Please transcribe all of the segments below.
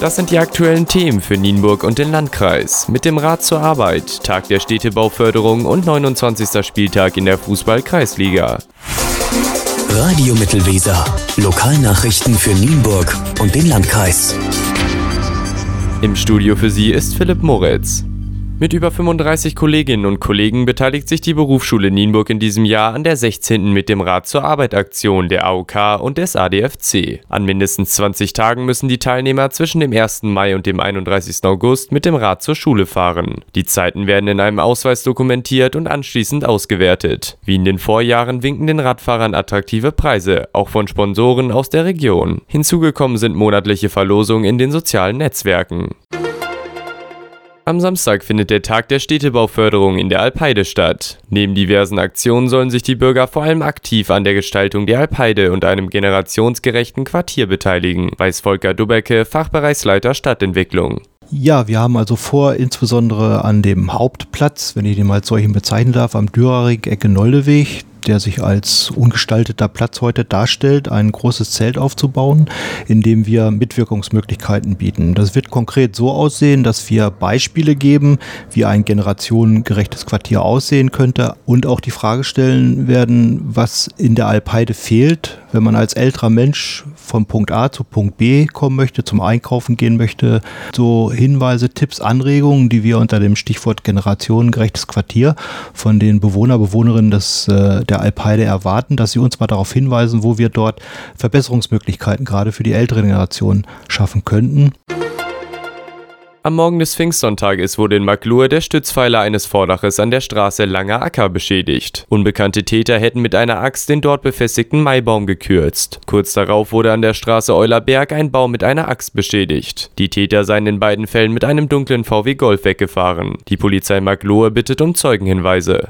Das sind die aktuellen Themen für Nienburg und den Landkreis. Mit dem Rat zur Arbeit, Tag der Städtebauförderung und 29. Spieltag in der Fußball-Kreisliga. Radio Mittelweser. Lokalnachrichten für Nienburg und den Landkreis. Im Studio für Sie ist Philipp Moritz. Mit über 35 Kolleginnen und Kollegen beteiligt sich die Berufsschule Nienburg in diesem Jahr an der 16. mit dem Rat zur Arbeit Aktion der AOK und des ADFC. An mindestens 20 Tagen müssen die Teilnehmer zwischen dem 1. Mai und dem 31. August mit dem Rad zur Schule fahren. Die Zeiten werden in einem Ausweis dokumentiert und anschließend ausgewertet. Wie in den Vorjahren winken den Radfahrern attraktive Preise, auch von Sponsoren aus der Region. Hinzugekommen sind monatliche Verlosungen in den sozialen Netzwerken. Am Samstag findet der Tag der Städtebauförderung in der Alpeide statt. Neben diversen Aktionen sollen sich die Bürger vor allem aktiv an der Gestaltung der Alpeide und einem generationsgerechten Quartier beteiligen, weiß Volker Dubecke, Fachbereichsleiter Stadtentwicklung. Ja, wir haben also vor, insbesondere an dem Hauptplatz, wenn ich den mal als solchen bezeichnen darf, am Düraring Ecke Noldeweg, der sich als ungestalteter Platz heute darstellt, ein großes Zelt aufzubauen, in dem wir Mitwirkungsmöglichkeiten bieten. Das wird konkret so aussehen, dass wir Beispiele geben, wie ein generationengerechtes Quartier aussehen könnte und auch die Frage stellen werden, was in der Alpheide fehlt, wenn man als älterer Mensch von Punkt A zu Punkt B kommen möchte, zum Einkaufen gehen möchte. So Hinweise, Tipps, Anregungen, die wir unter dem Stichwort generationengerechtes Quartier von den Bewohner, Bewohnerinnen des äh, der Alpeide erwarten, dass sie uns mal darauf hinweisen, wo wir dort Verbesserungsmöglichkeiten gerade für die ältere Generation schaffen könnten. Am Morgen des Pfingstsonntages wurde in Maglur der Stützpfeiler eines Vordaches an der Straße Langer Acker beschädigt. Unbekannte Täter hätten mit einer Axt den dort befestigten Maibaum gekürzt. Kurz darauf wurde an der Straße Eulerberg ein Baum mit einer Axt beschädigt. Die Täter seien in beiden Fällen mit einem dunklen VW Golf weggefahren. Die Polizei Maglur bittet um Zeugenhinweise.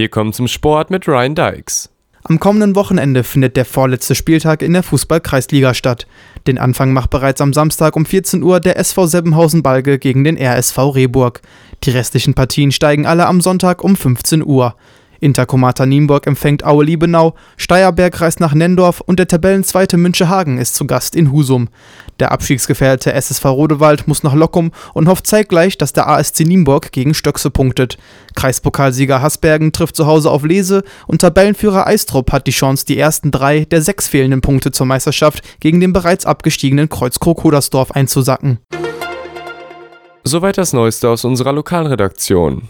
Hier kommt zum Sport mit Ryan Dykes. Am kommenden Wochenende findet der vorletzte Spieltag in der Fußball-Kreisliga statt. Den Anfang macht bereits am Samstag um 14 Uhr der SV Seppenhausen-Balge gegen den RSV Rehburg. Die restlichen Partien steigen alle am Sonntag um 15 Uhr. Interkomata Nienburg empfängt Aue Liebenau, Steierberg reist nach Nendorf und der Tabellenzweite Münchehagen ist zu Gast in Husum. Der abstiegsgefährdete SSV Rodewald muss nach Lockum und hofft zeitgleich, dass der ASC Nienburg gegen Stöckse punktet. Kreispokalsieger Hasbergen trifft zu Hause auf Lese und Tabellenführer Eistrup hat die Chance, die ersten drei der sechs fehlenden Punkte zur Meisterschaft gegen den bereits abgestiegenen Kreuzkrog Hodersdorf einzusacken. Soweit das Neueste aus unserer Lokalredaktion.